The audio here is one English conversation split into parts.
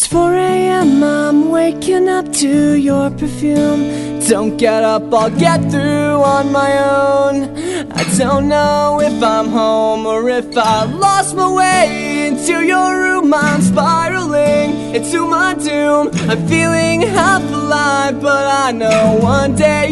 It's 4 a.m. I'm waking up to your perfume. Don't get up, I'll get through on my own. I don't know if I'm home or if I lost my way into your room. I'm spiraling into my doom. I'm feeling half alive, but I know one day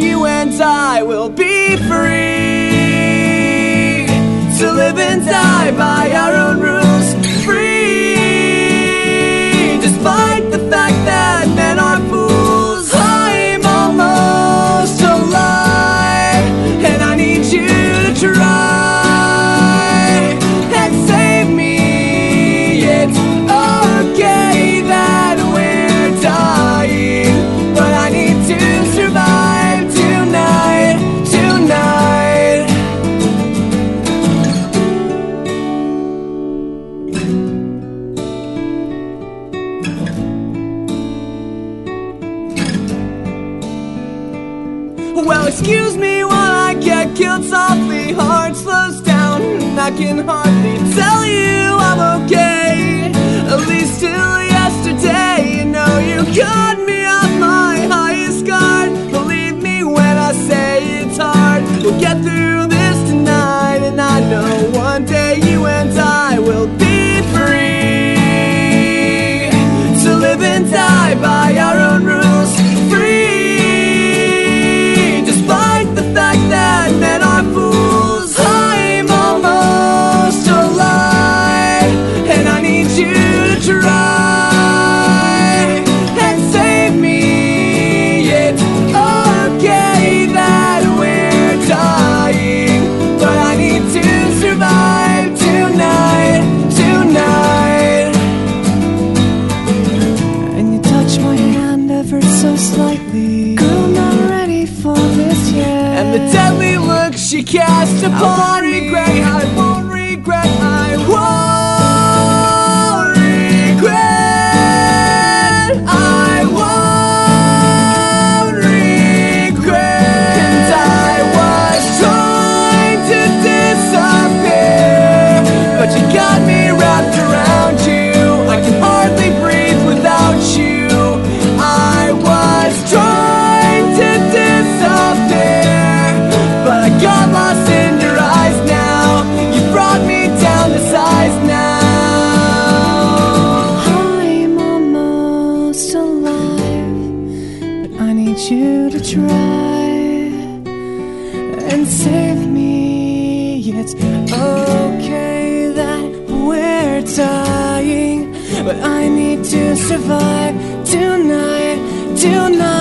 Well, excuse me while I get killed softly. Heart slows down, and I can hardly the deadly look she cast upon me, Gray. I you to try and save me. It's okay that we're dying, but I need to survive tonight, tonight.